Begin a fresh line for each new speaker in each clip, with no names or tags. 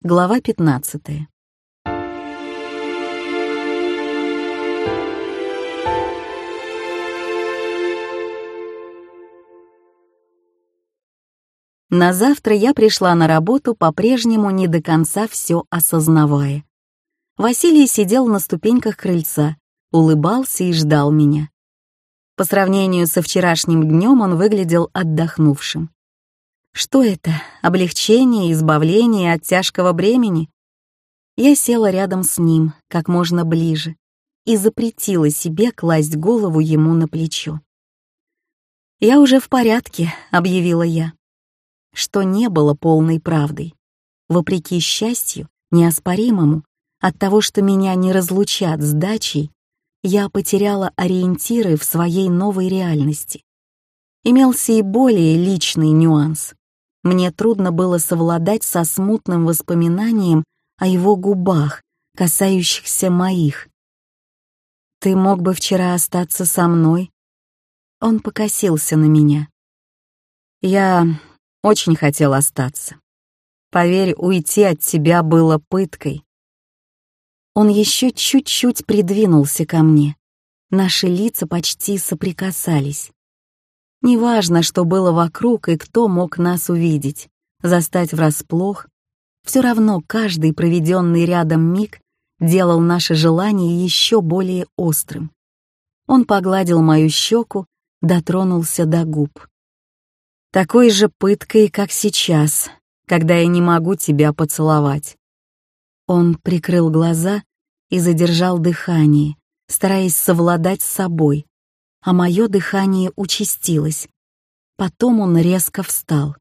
Глава 15. На завтра я пришла на работу, по-прежнему не до конца все осознавая. Василий сидел на ступеньках крыльца, улыбался и ждал меня. По сравнению со вчерашним днем он выглядел отдохнувшим. Что это? Облегчение, избавление от тяжкого бремени? Я села рядом с ним, как можно ближе, и запретила себе класть голову ему на плечо. «Я уже в порядке», — объявила я. Что не было полной правдой. Вопреки счастью, неоспоримому, от того, что меня не разлучат с дачей, я потеряла ориентиры в своей новой реальности. Имелся и более личный нюанс. Мне трудно было совладать со смутным воспоминанием о его губах, касающихся моих. «Ты мог бы вчера остаться со мной?» Он покосился на меня. «Я очень хотел остаться. Поверь, уйти от тебя было пыткой». Он еще чуть-чуть придвинулся ко мне. Наши лица почти соприкасались. Неважно, что было вокруг и кто мог нас увидеть, застать врасплох, все равно каждый проведенный рядом миг делал наше желание еще более острым. Он погладил мою щеку, дотронулся до губ. Такой же пыткой, как сейчас, когда я не могу тебя поцеловать. Он прикрыл глаза и задержал дыхание, стараясь совладать с собой, а мое дыхание участилось. Потом он резко встал.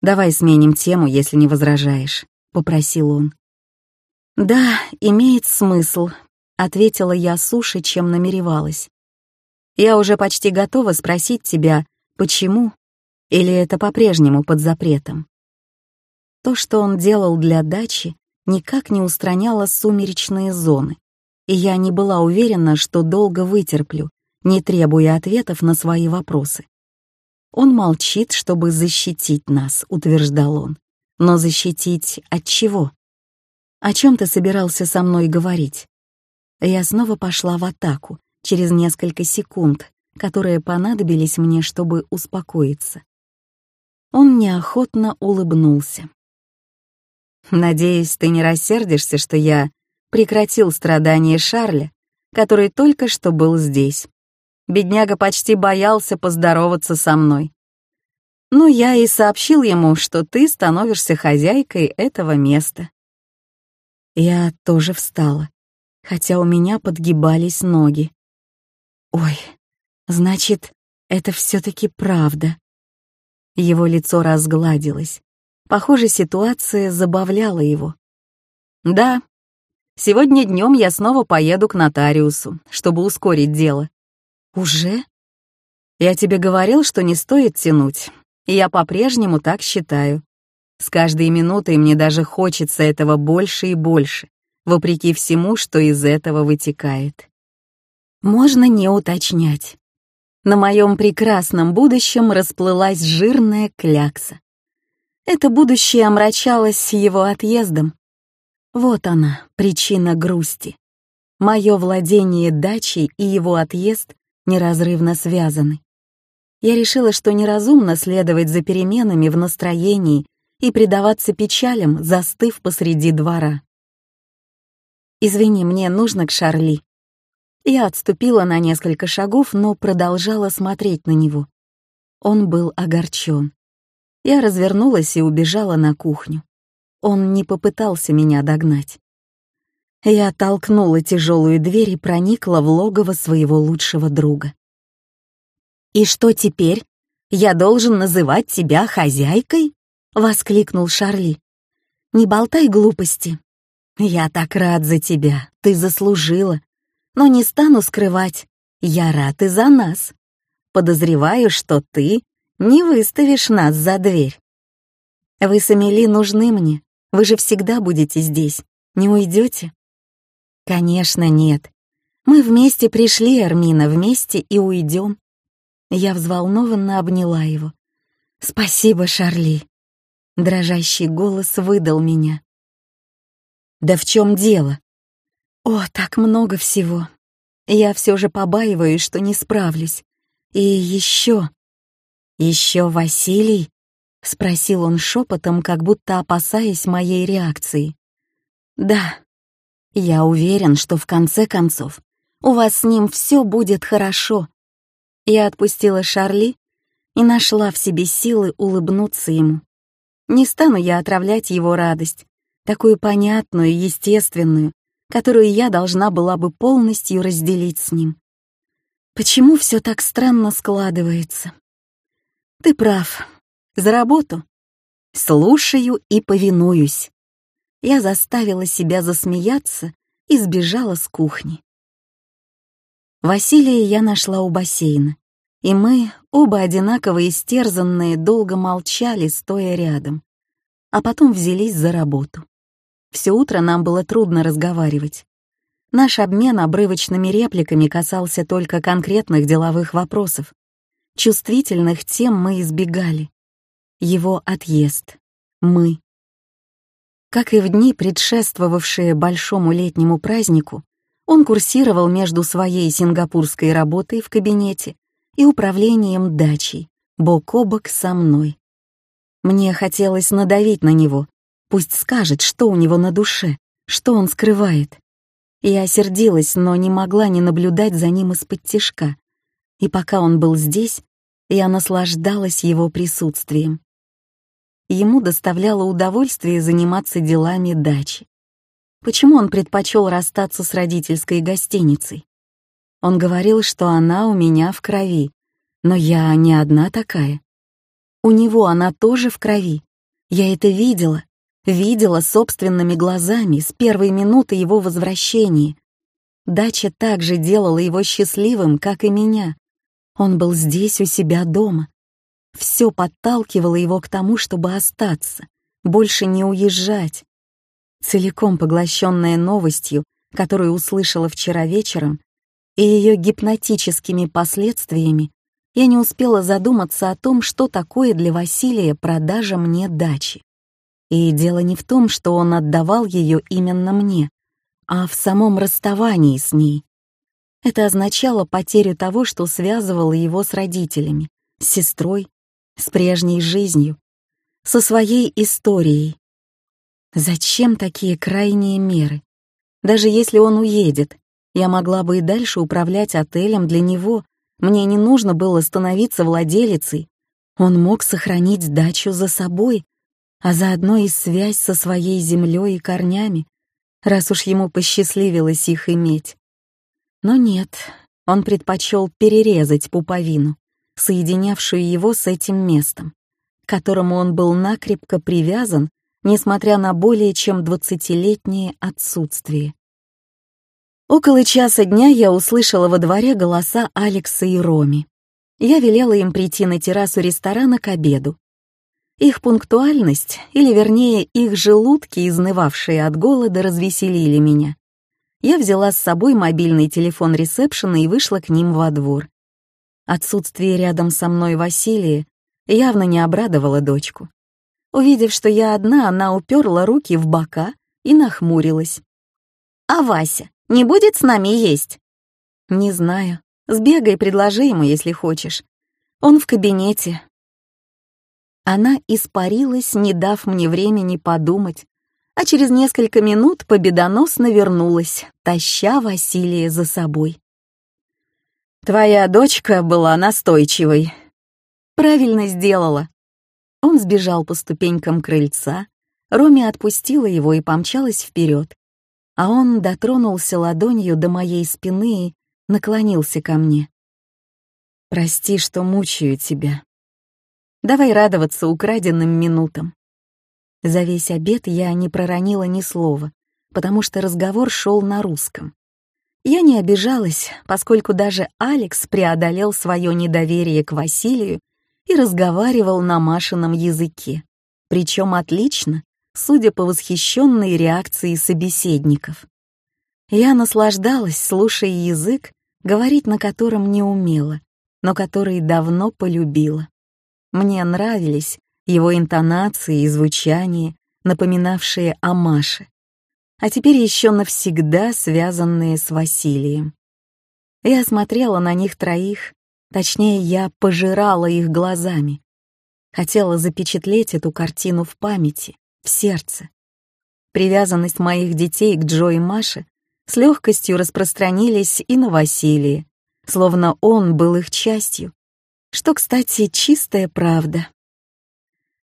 «Давай сменим тему, если не возражаешь», — попросил он. «Да, имеет смысл», — ответила я суше, чем намеревалась. «Я уже почти готова спросить тебя, почему, или это по-прежнему под запретом?» То, что он делал для дачи, никак не устраняло сумеречные зоны и я не была уверена, что долго вытерплю, не требуя ответов на свои вопросы. Он молчит, чтобы защитить нас, утверждал он. Но защитить от чего? О чем ты собирался со мной говорить? Я снова пошла в атаку через несколько секунд, которые понадобились мне, чтобы успокоиться. Он неохотно улыбнулся. «Надеюсь, ты не рассердишься, что я прекратил страдания Шарля, который только что был здесь. Бедняга почти боялся поздороваться со мной. Ну, я и сообщил ему, что ты становишься хозяйкой этого места. Я тоже встала, хотя у меня подгибались ноги. Ой, значит, это все-таки правда. Его лицо разгладилось. Похоже, ситуация забавляла его. Да, Сегодня днем я снова поеду к нотариусу, чтобы ускорить дело. Уже? Я тебе говорил, что не стоит тянуть, я по-прежнему так считаю. С каждой минутой мне даже хочется этого больше и больше, вопреки всему, что из этого вытекает. Можно не уточнять. На моем прекрасном будущем расплылась жирная клякса. Это будущее омрачалось его отъездом, вот она, причина грусти. Мое владение дачей и его отъезд неразрывно связаны. Я решила, что неразумно следовать за переменами в настроении и предаваться печалям, застыв посреди двора. «Извини, мне нужно к Шарли». Я отступила на несколько шагов, но продолжала смотреть на него. Он был огорчен. Я развернулась и убежала на кухню. Он не попытался меня догнать. Я толкнула тяжелую дверь и проникла в логово своего лучшего друга. «И что теперь? Я должен называть тебя хозяйкой?» — воскликнул Шарли. «Не болтай глупости. Я так рад за тебя, ты заслужила. Но не стану скрывать, я рад и за нас. Подозреваю, что ты не выставишь нас за дверь. Вы с Эмили нужны мне, вы же всегда будете здесь. Не уйдете? Конечно, нет. Мы вместе пришли, Армина, вместе и уйдем. Я взволнованно обняла его. Спасибо, Шарли. Дрожащий голос выдал меня. «Да в чем дело?» «О, так много всего. Я все же побаиваюсь, что не справлюсь. И еще...» «Еще Василий?» — спросил он шепотом, как будто опасаясь моей реакции. «Да. Я уверен, что в конце концов у вас с ним все будет хорошо». Я отпустила Шарли и нашла в себе силы улыбнуться ему. Не стану я отравлять его радость, такую понятную, естественную, которую я должна была бы полностью разделить с ним. Почему все так странно складывается? Ты прав. За работу. Слушаю и повинуюсь. Я заставила себя засмеяться и сбежала с кухни. Василия я нашла у бассейна, и мы, оба одинаково истерзанные, долго молчали, стоя рядом, а потом взялись за работу. Все утро нам было трудно разговаривать. Наш обмен обрывочными репликами касался только конкретных деловых вопросов. Чувствительных тем мы избегали. Его отъезд. Мы. Как и в дни, предшествовавшие большому летнему празднику, он курсировал между своей сингапурской работой в кабинете и управлением дачей, бок о бок со мной. Мне хотелось надавить на него, пусть скажет, что у него на душе, что он скрывает. Я сердилась, но не могла не наблюдать за ним из-под тишка, и пока он был здесь, я наслаждалась его присутствием. Ему доставляло удовольствие заниматься делами дачи. Почему он предпочел расстаться с родительской гостиницей? Он говорил, что она у меня в крови, но я не одна такая. У него она тоже в крови. Я это видела, видела собственными глазами с первой минуты его возвращения. Дача также делала его счастливым, как и меня. Он был здесь у себя дома. Все подталкивало его к тому, чтобы остаться, больше не уезжать. Целиком поглощенная новостью, которую услышала вчера вечером, и ее гипнотическими последствиями, я не успела задуматься о том, что такое для Василия продажа мне дачи. И дело не в том, что он отдавал ее именно мне, а в самом расставании с ней. Это означало потерю того, что связывало его с родителями, с сестрой, с прежней жизнью, со своей историей. Зачем такие крайние меры? Даже если он уедет, я могла бы и дальше управлять отелем для него, мне не нужно было становиться владелицей. Он мог сохранить дачу за собой, а заодно и связь со своей землей и корнями, раз уж ему посчастливилось их иметь. Но нет, он предпочел перерезать пуповину, соединявшую его с этим местом, к которому он был накрепко привязан, несмотря на более чем двадцатилетнее отсутствие. Около часа дня я услышала во дворе голоса Алекса и Роми. Я велела им прийти на террасу ресторана к обеду. Их пунктуальность, или вернее их желудки, изнывавшие от голода, развеселили меня я взяла с собой мобильный телефон ресепшена и вышла к ним во двор. Отсутствие рядом со мной Василия явно не обрадовало дочку. Увидев, что я одна, она уперла руки в бока и нахмурилась. «А Вася не будет с нами есть?» «Не знаю. Сбегай, предложи ему, если хочешь. Он в кабинете». Она испарилась, не дав мне времени подумать, а через несколько минут победоносно вернулась, таща Василия за собой. «Твоя дочка была настойчивой». «Правильно сделала». Он сбежал по ступенькам крыльца, Роми отпустила его и помчалась вперед, а он дотронулся ладонью до моей спины и наклонился ко мне. «Прости, что мучаю тебя. Давай радоваться украденным минутам. За весь обед я не проронила ни слова, потому что разговор шел на русском. Я не обижалась, поскольку даже Алекс преодолел свое недоверие к Василию и разговаривал на Машином языке, причем отлично, судя по восхищенной реакции собеседников. Я наслаждалась, слушая язык, говорить на котором не умела, но который давно полюбила. Мне нравились его интонации и звучание, напоминавшие о Маше, а теперь еще навсегда связанные с Василием. Я смотрела на них троих, точнее, я пожирала их глазами. Хотела запечатлеть эту картину в памяти, в сердце. Привязанность моих детей к Джо и Маше с легкостью распространились и на Василия, словно он был их частью, что, кстати, чистая правда.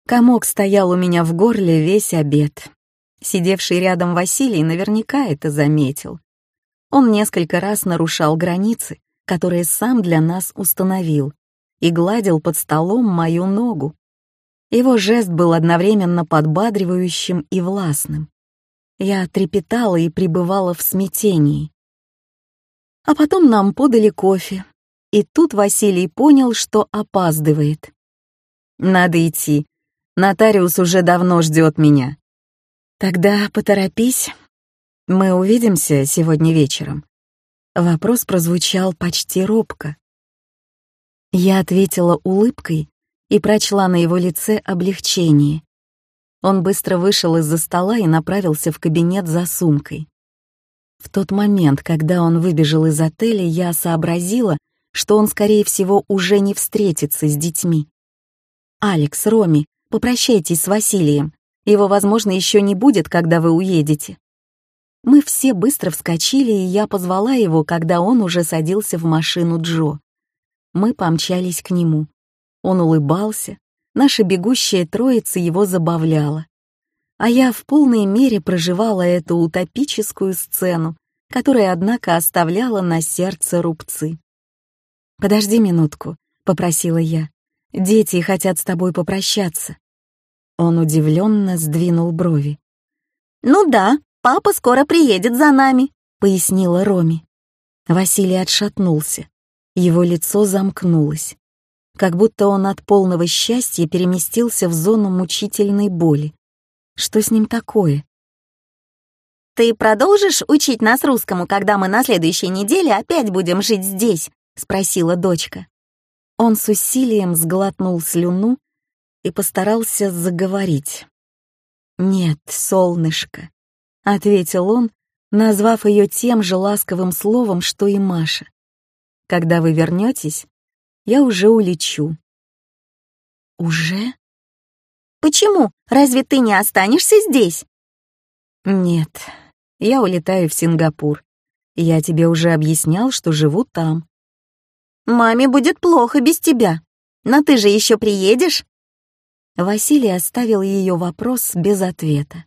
Комок стоял у меня в горле весь обед. Сидевший рядом Василий наверняка это заметил. Он несколько раз нарушал границы, которые сам для нас установил, и гладил под столом мою ногу. Его жест был одновременно подбадривающим и властным. Я трепетала и пребывала в смятении. А потом нам подали кофе, и тут Василий понял, что опаздывает. «Надо идти. Нотариус уже давно ждет меня». «Тогда поторопись. Мы увидимся сегодня вечером». Вопрос прозвучал почти робко. Я ответила улыбкой и прочла на его лице облегчение. Он быстро вышел из-за стола и направился в кабинет за сумкой. В тот момент, когда он выбежал из отеля, я сообразила, что он, скорее всего, уже не встретится с детьми. «Алекс, Роми, попрощайтесь с Василием. Его, возможно, еще не будет, когда вы уедете». Мы все быстро вскочили, и я позвала его, когда он уже садился в машину Джо. Мы помчались к нему. Он улыбался, Наша бегущая троица его забавляла. А я в полной мере проживала эту утопическую сцену, которая, однако, оставляла на сердце рубцы. «Подожди минутку», — попросила я. «Дети хотят с тобой попрощаться». Он удивленно сдвинул брови.
«Ну да, папа скоро приедет за нами», — пояснила Роми.
Василий отшатнулся. Его лицо замкнулось как будто он от полного счастья переместился в зону мучительной боли. Что с ним такое?
«Ты продолжишь учить нас русскому, когда мы на следующей неделе опять будем жить здесь?» — спросила дочка.
Он с усилием сглотнул слюну и постарался заговорить. «Нет, солнышко», — ответил он, назвав ее тем же ласковым словом, что и Маша. «Когда вы вернетесь, я уже улечу.
Уже? Почему? Разве ты не останешься здесь?
Нет, я улетаю в Сингапур. Я тебе уже объяснял, что живу там.
Маме будет плохо без тебя. Но ты же еще приедешь?
Василий оставил ее вопрос без ответа.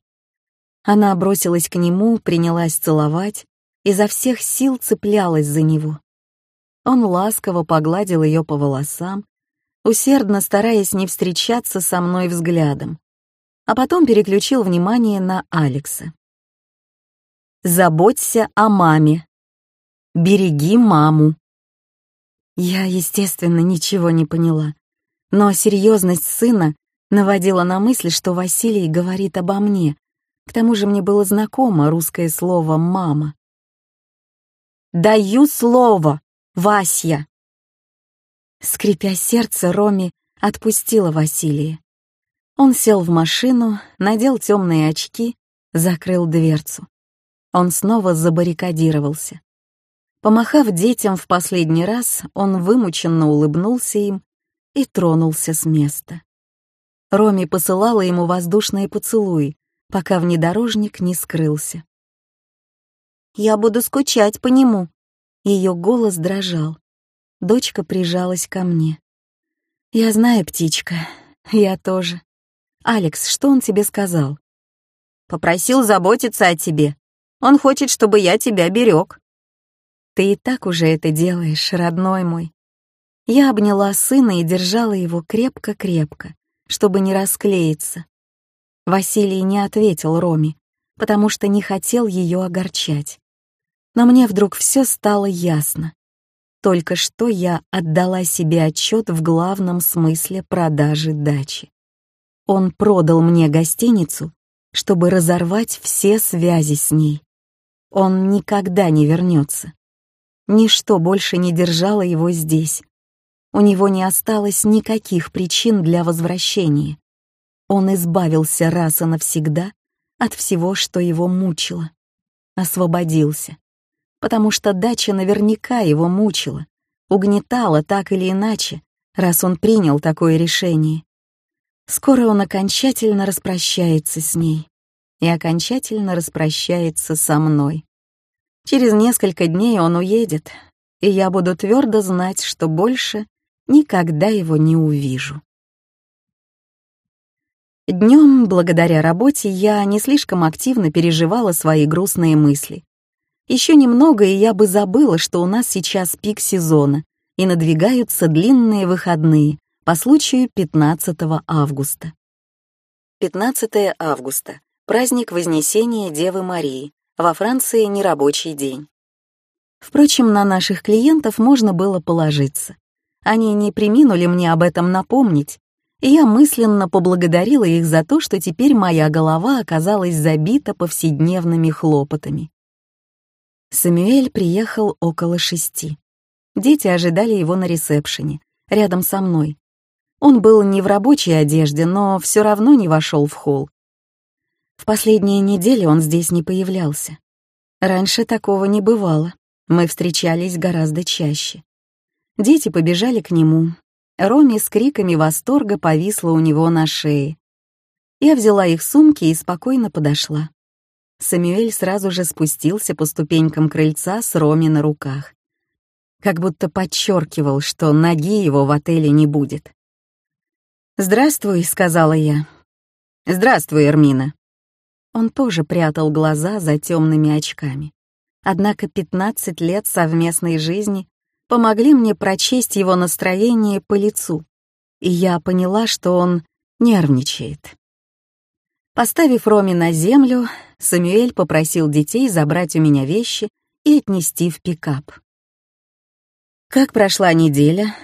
Она бросилась к нему, принялась целовать, изо всех сил цеплялась за него. Он ласково погладил ее по волосам, усердно стараясь не встречаться со мной взглядом, а потом переключил внимание на Алекса. «Заботься о маме. Береги маму». Я, естественно, ничего не поняла, но серьезность сына наводила на мысль, что Василий говорит обо мне. К тому же мне было знакомо русское слово «мама». «Даю слово!» Вася!» Скрипя сердце, Роми отпустила Василия. Он сел в машину, надел темные очки, закрыл дверцу. Он снова забаррикадировался. Помахав детям в последний раз, он вымученно улыбнулся им и тронулся с места. Роми посылала ему воздушные поцелуи, пока внедорожник не скрылся.
«Я буду скучать по нему»,
ее голос дрожал. Дочка прижалась ко мне. «Я знаю, птичка. Я тоже. Алекс, что он тебе сказал?»
«Попросил заботиться о тебе. Он хочет, чтобы я тебя берег».
«Ты и так уже это делаешь, родной мой». Я обняла сына и держала его крепко-крепко, чтобы не расклеиться. Василий не ответил Роме, потому что не хотел ее огорчать но мне вдруг все стало ясно. Только что я отдала себе отчет в главном смысле продажи дачи. Он продал мне гостиницу, чтобы разорвать все связи с ней. Он никогда не вернется. Ничто больше не держало его здесь. У него не осталось никаких причин для возвращения. Он избавился раз и навсегда от всего, что его мучило. Освободился. Потому что дача наверняка его мучила, угнетала так или иначе, раз он принял такое решение. Скоро он окончательно распрощается с ней и окончательно распрощается со мной. Через несколько дней он уедет, и я буду твердо знать, что больше никогда его не увижу. Днем, благодаря работе, я не слишком активно переживала свои грустные мысли. Еще немного, и я бы забыла, что у нас сейчас пик сезона, и надвигаются длинные выходные по случаю 15 августа. 15 августа — праздник Вознесения Девы Марии, во Франции нерабочий день. Впрочем, на наших клиентов можно было положиться. Они не приминули мне об этом напомнить, и я мысленно поблагодарила их за то, что теперь моя голова оказалась забита повседневными хлопотами. Самюэль приехал около шести. Дети ожидали его на ресепшене, рядом со мной. Он был не в рабочей одежде, но все равно не вошел в холл. В последние недели он здесь не появлялся. Раньше такого не бывало. Мы встречались гораздо чаще. Дети побежали к нему. Роми с криками восторга повисла у него на шее. Я взяла их сумки и спокойно подошла. Самюэль сразу же спустился по ступенькам крыльца с Роми на руках. Как будто подчеркивал, что ноги его в отеле не будет. «Здравствуй», — сказала я. «Здравствуй, Эрмина». Он тоже прятал глаза за темными очками. Однако 15 лет совместной жизни помогли мне прочесть его настроение по лицу, и я поняла, что он нервничает. Поставив Роми на землю, Самюэль попросил детей забрать у меня вещи и отнести в пикап. «Как прошла неделя?»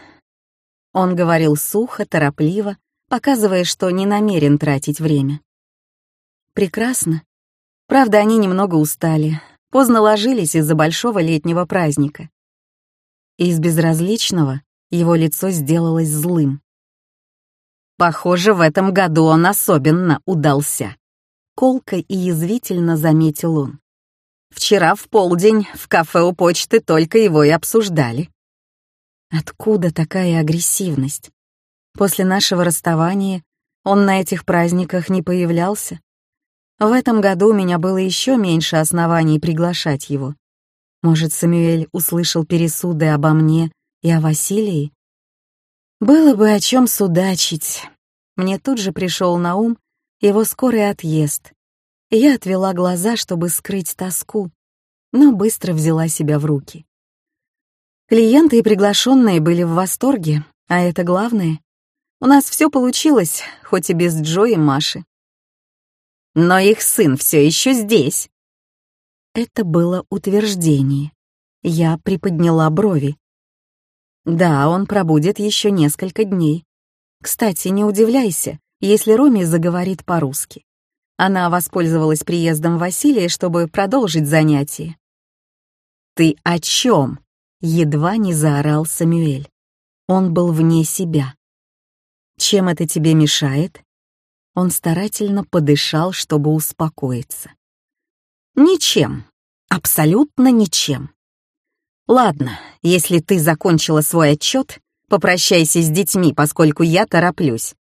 Он говорил сухо, торопливо, показывая, что не намерен тратить время. «Прекрасно. Правда, они немного устали, поздно ложились из-за большого летнего праздника. Из безразличного его лицо сделалось злым. Похоже, в этом году он особенно удался. Колко и язвительно заметил он. Вчера в полдень в кафе у почты только его и обсуждали. Откуда такая агрессивность? После нашего расставания он на этих праздниках не появлялся. В этом году у меня было еще меньше оснований приглашать его. Может, Самюэль услышал пересуды обо мне и о Василии? Было бы о чем судачить. Мне тут же пришел на ум его скорый отъезд. Я отвела глаза, чтобы скрыть тоску, но быстро взяла себя в руки. Клиенты и приглашенные были в восторге, а это главное. У нас все получилось, хоть и без Джо и Маши. Но их сын все еще здесь. Это было утверждение. Я приподняла брови. Да, он пробудет еще несколько дней. Кстати, не удивляйся, если Роми заговорит по-русски. Она воспользовалась приездом Василия, чтобы продолжить занятие. «Ты о чем?» — едва не заорал Самюэль. Он был вне себя. «Чем это тебе мешает?» Он старательно подышал, чтобы успокоиться. Ничем. Абсолютно ничем. Ладно, если ты закончила свой отчет, попрощайся с детьми, поскольку я тороплюсь.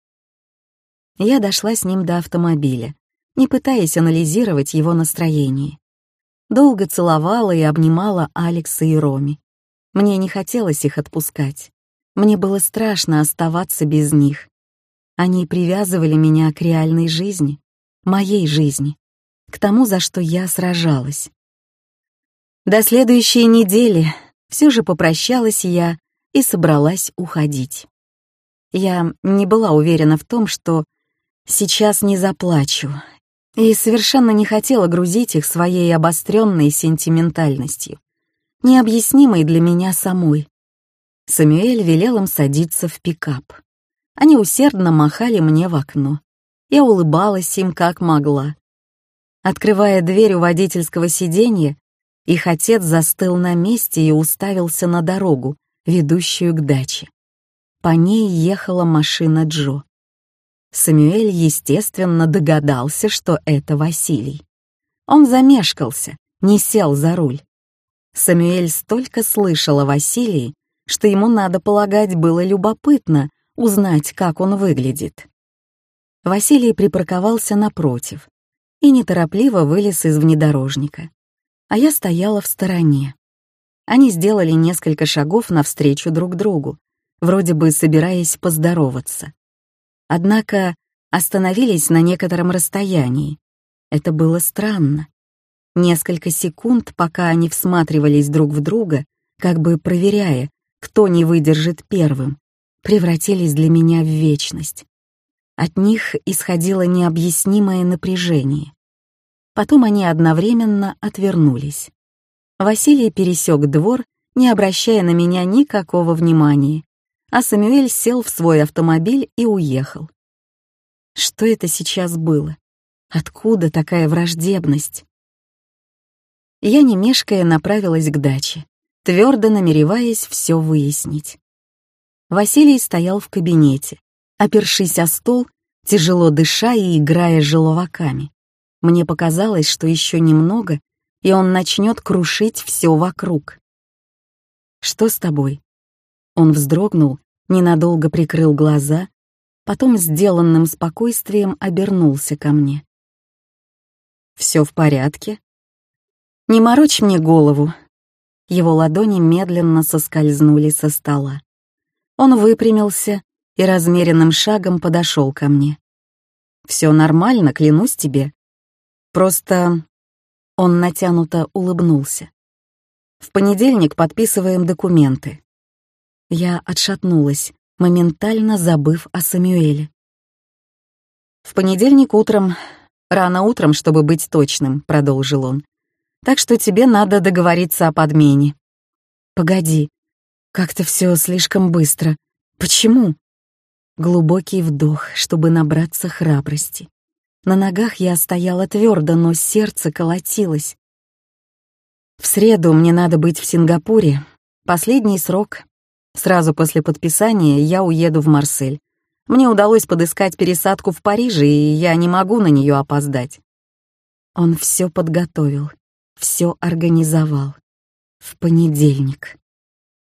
Я дошла с ним до автомобиля, не пытаясь анализировать его настроение. Долго целовала и обнимала Алекса и Роми. Мне не хотелось их отпускать. Мне было страшно оставаться без них. Они привязывали меня к реальной жизни, моей жизни к тому, за что я сражалась. До следующей недели все же попрощалась я и собралась уходить. Я не была уверена в том, что сейчас не заплачу, и совершенно не хотела грузить их своей обостренной сентиментальностью, необъяснимой для меня самой. Самюэль велел им садиться в пикап. Они усердно махали мне в окно. Я улыбалась им как могла, Открывая дверь у водительского сиденья, их отец застыл на месте и уставился на дорогу, ведущую к даче. По ней ехала машина Джо. Самюэль, естественно, догадался, что это Василий. Он замешкался, не сел за руль. Самюэль столько слышал о Василии, что ему, надо полагать, было любопытно узнать, как он выглядит. Василий припарковался напротив и неторопливо вылез из внедорожника, а я стояла в стороне. Они сделали несколько шагов навстречу друг другу, вроде бы собираясь поздороваться. Однако остановились на некотором расстоянии. Это было странно. Несколько секунд, пока они всматривались друг в друга, как бы проверяя, кто не выдержит первым, превратились для меня в вечность. От них исходило необъяснимое напряжение. Потом они одновременно отвернулись. Василий пересек двор, не обращая на меня никакого внимания, а Самюэль сел в свой автомобиль и уехал. Что это сейчас было? Откуда такая враждебность? Я, не мешкая, направилась к даче, твердо намереваясь все выяснить. Василий стоял в кабинете, опершись о стол, тяжело дыша и играя желоваками. Мне показалось, что еще немного, и он начнет крушить все вокруг. «Что с тобой?» Он вздрогнул, ненадолго прикрыл глаза, потом сделанным спокойствием обернулся ко мне. «Все в порядке?» «Не морочь мне голову». Его ладони медленно соскользнули со стола. Он выпрямился и размеренным шагом подошел ко мне. «Все нормально, клянусь тебе. Просто он натянуто улыбнулся. «В понедельник подписываем документы». Я отшатнулась, моментально забыв о Самюэле. «В понедельник утром, рано утром, чтобы быть точным», — продолжил он. «Так что тебе надо договориться о подмене». «Погоди, как-то все слишком быстро. Почему?» Глубокий вдох, чтобы набраться храбрости. На ногах я стояла твердо, но сердце колотилось. В среду мне надо быть в Сингапуре. Последний срок. Сразу после подписания я уеду в Марсель. Мне удалось подыскать пересадку в Париже, и я не могу на нее опоздать. Он все подготовил, все организовал. В понедельник.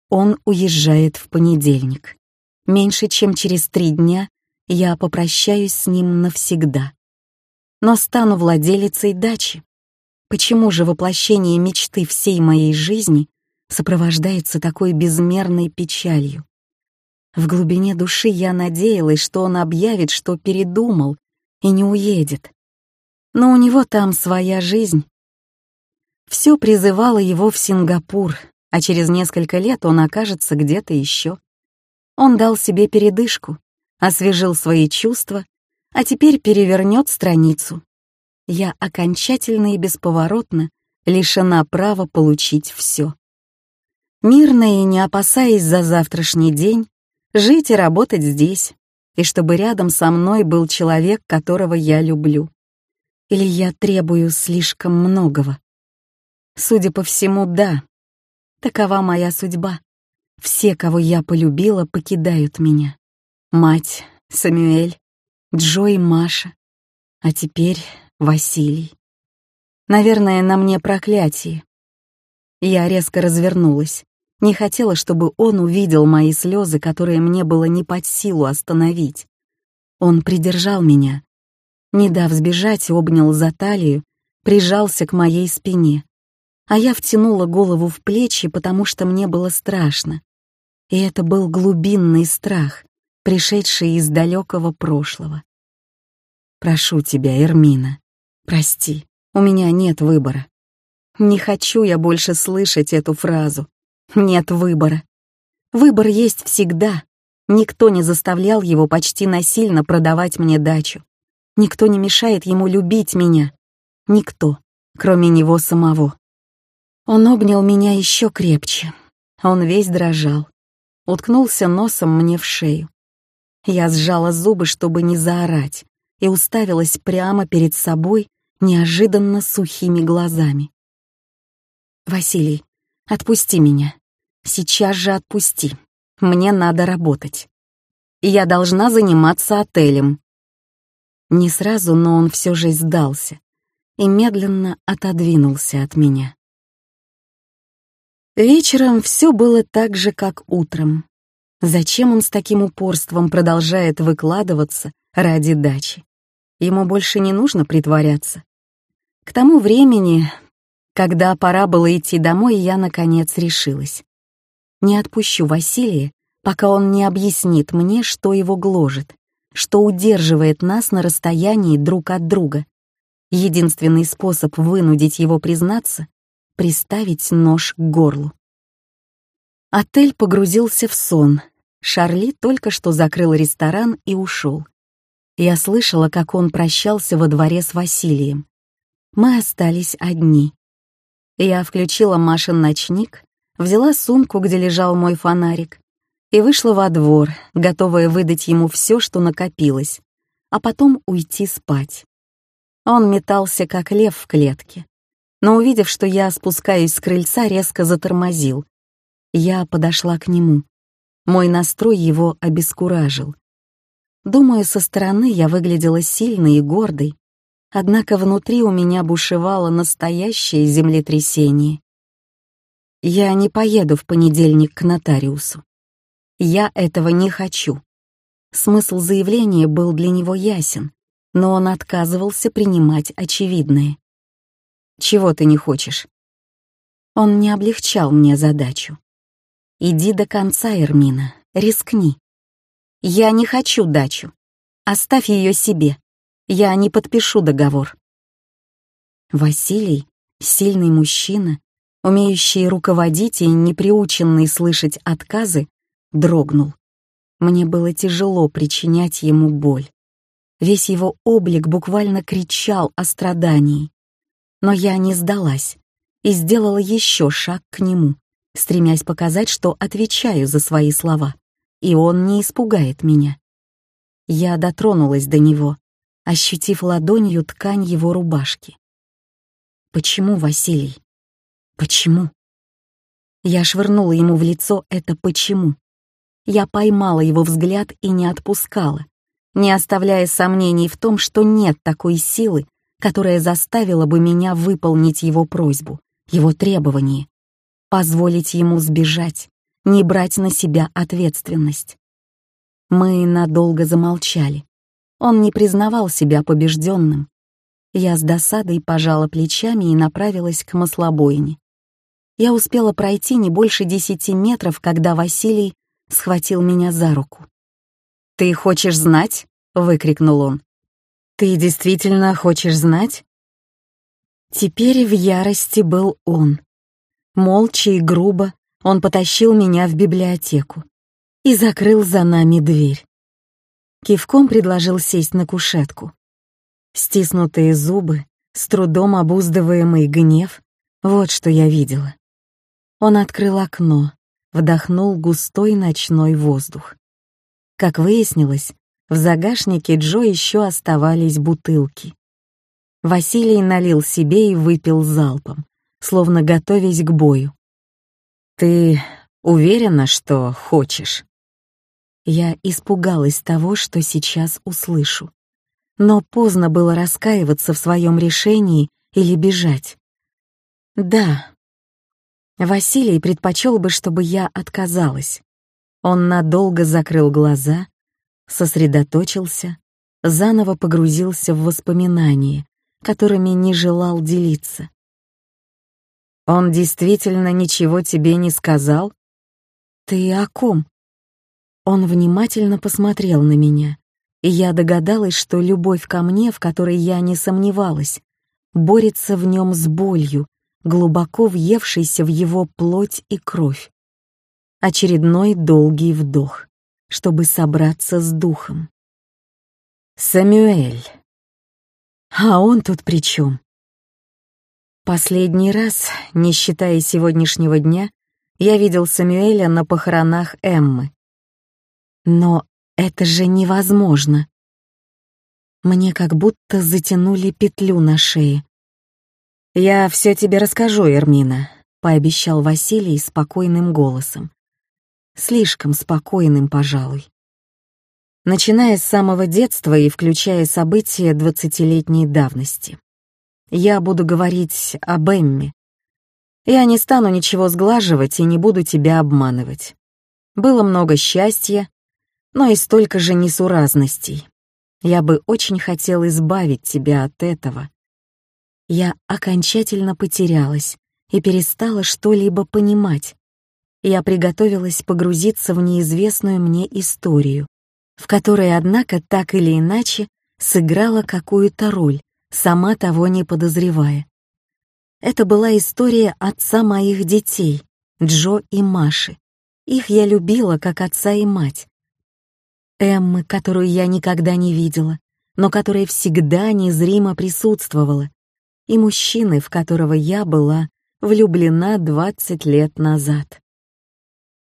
Он уезжает в понедельник. Меньше чем через три дня я попрощаюсь с ним навсегда но стану владелицей дачи. Почему же воплощение мечты всей моей жизни сопровождается такой безмерной печалью? В глубине души я надеялась, что он объявит, что передумал и не уедет. Но у него там своя жизнь. Все призывало его в Сингапур, а через несколько лет он окажется где-то еще. Он дал себе передышку, освежил свои чувства а теперь перевернет страницу. Я окончательно и бесповоротно лишена права получить все. Мирно и не опасаясь за завтрашний день, жить и работать здесь, и чтобы рядом со мной был человек, которого я люблю. Или я требую слишком многого? Судя по всему, да. Такова моя судьба. Все, кого я полюбила, покидают меня. Мать, Самюэль, Джо и Маша. А теперь Василий. Наверное, на мне проклятие. Я резко развернулась. Не хотела, чтобы он увидел мои слезы, которые мне было не под силу остановить. Он придержал меня. Не дав сбежать, обнял за талию, прижался к моей спине. А я втянула голову в плечи, потому что мне было страшно. И это был глубинный страх, пришедший из далекого прошлого. Прошу тебя, Эрмина, прости, у меня нет выбора. Не хочу я больше слышать эту фразу. Нет выбора. Выбор есть всегда. Никто не заставлял его почти насильно продавать мне дачу. Никто не мешает ему любить меня. Никто, кроме него самого. Он обнял меня еще крепче. Он весь дрожал. Уткнулся носом мне в шею. Я сжала зубы, чтобы не заорать, и уставилась прямо перед собой неожиданно сухими глазами. «Василий, отпусти меня. Сейчас же отпусти. Мне надо работать. Я должна заниматься отелем. Не сразу, но он все же сдался и медленно отодвинулся от меня. Вечером все было так же, как утром. Зачем он с таким упорством продолжает выкладываться ради дачи? Ему больше не нужно притворяться. К тому времени, когда пора было идти домой, я, наконец, решилась. Не отпущу Василия, пока он не объяснит мне, что его гложет, что удерживает нас на расстоянии друг от друга. Единственный способ вынудить его признаться — приставить нож к горлу. Отель погрузился в сон. Шарли только что закрыл ресторан и ушел. Я слышала, как он прощался во дворе с Василием. Мы остались одни. Я включила Машин ночник, взяла сумку, где лежал мой фонарик, и вышла во двор, готовая выдать ему все, что накопилось, а потом уйти спать. Он метался, как лев в клетке, но, увидев, что я спускаюсь с крыльца, резко затормозил. Я подошла к нему. Мой настрой его обескуражил. Думаю, со стороны я выглядела сильной и гордой, однако внутри у меня бушевало настоящее землетрясение. Я не поеду в понедельник к нотариусу. Я этого не хочу. Смысл заявления был для него ясен, но он отказывался принимать очевидное. «Чего ты не хочешь?» Он не облегчал мне задачу. «Иди до конца, Эрмина, рискни. Я не хочу дачу. Оставь ее себе. Я не подпишу договор». Василий, сильный мужчина, умеющий руководить и не приученный слышать отказы, дрогнул. Мне было тяжело причинять ему боль. Весь его облик буквально кричал о страдании. Но я не сдалась и сделала еще шаг к нему, стремясь показать, что отвечаю за свои слова, и он не испугает меня. Я дотронулась до него, ощутив ладонью ткань его рубашки. Почему, Василий? Почему? Я швырнула ему в лицо это «почему». Я поймала его взгляд и не отпускала, не оставляя сомнений в том, что нет такой силы, которая заставила бы меня выполнить его просьбу, его требование, позволить ему сбежать, не брать на себя ответственность. Мы надолго замолчали. Он не признавал себя побежденным. Я с досадой пожала плечами и направилась к маслобойне. Я успела пройти не больше десяти метров, когда Василий схватил меня за руку. «Ты хочешь знать?» — выкрикнул он. «Ты действительно хочешь знать?» Теперь в ярости был он. Молча и грубо он потащил меня в библиотеку и закрыл за нами дверь. Кивком предложил сесть на кушетку. Стиснутые зубы, с трудом обуздываемый гнев — вот что я видела. Он открыл окно, вдохнул густой ночной воздух. Как выяснилось, в загашнике Джо еще оставались бутылки. Василий налил себе и выпил залпом, словно готовясь к бою. «Ты уверена, что хочешь?» Я испугалась того, что сейчас услышу. Но поздно было раскаиваться в своем решении или бежать. «Да». Василий предпочел бы, чтобы я отказалась. Он надолго закрыл глаза, сосредоточился, заново погрузился в воспоминания, которыми не желал делиться. «Он действительно ничего тебе не сказал?» «Ты о ком?» Он внимательно посмотрел на меня, и я догадалась, что любовь ко мне, в которой я не сомневалась, борется в нем с болью, глубоко въевшейся в его плоть и кровь очередной долгий вдох, чтобы собраться с духом. «Самюэль!» А он тут при чем? Последний раз, не считая сегодняшнего дня, я видел Самюэля на похоронах Эммы. Но это же невозможно. Мне как будто затянули петлю на шее. «Я все тебе расскажу, Эрмина», — пообещал Василий спокойным голосом слишком спокойным, пожалуй. начиная с самого детства и включая события двадцатилетней давности. Я буду говорить об Эмме. Я не стану ничего сглаживать и не буду тебя обманывать. Было много счастья, но и столько же несуразностей. Я бы очень хотел избавить тебя от этого. Я окончательно потерялась и перестала что-либо понимать. Я приготовилась погрузиться в неизвестную мне историю, в которой, однако, так или иначе, сыграла какую-то роль, сама того не подозревая. Это была история отца моих детей, Джо и Маши. Их я любила как отца и мать. Эммы, которую я никогда не видела, но которая всегда незримо присутствовала, и мужчины, в которого я была влюблена 20 лет назад.